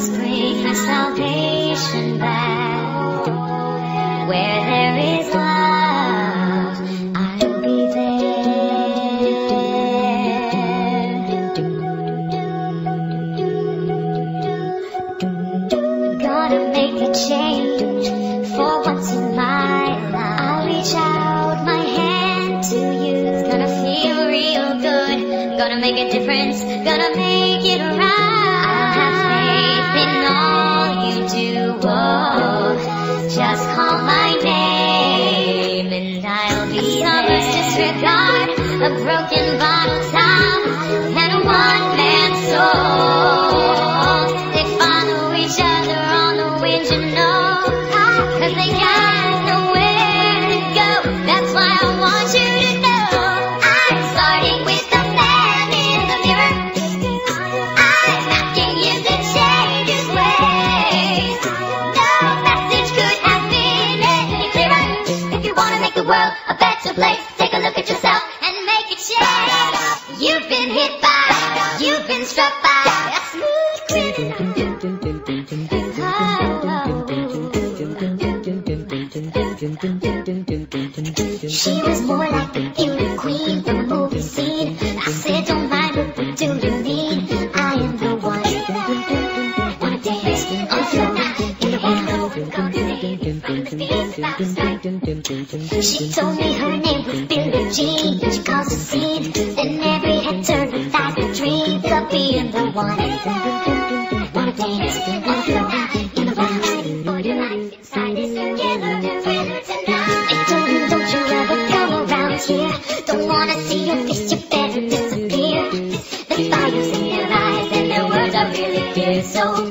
must bring my salvation back. Where there is love, I'll be there. Gonna make a change for once in my life. I'll reach out my hand to you. It's gonna feel real good. Gonna make a difference. Gonna make it right. In all you do. Just call my name and I'll be summer's disregard. A broken bottle world a better place, take a look at yourself and make a change. You've been hit by, you've been struck by a smooth criminal. She was more like the beauty queen from movie scene. I said, don't mind what do you mean? I am the one. Wanna dance on the floor in the. She told me her name was Billie Jean. She caused a scene. and every head turned with eyes that dreamed of being the one. Wanna dance on the floor in the window. For your life inside is together tonight. I told him, don't you ever come around here. Don't wanna see your face, you better disappear. The fire's in their eyes and their words are really clear. So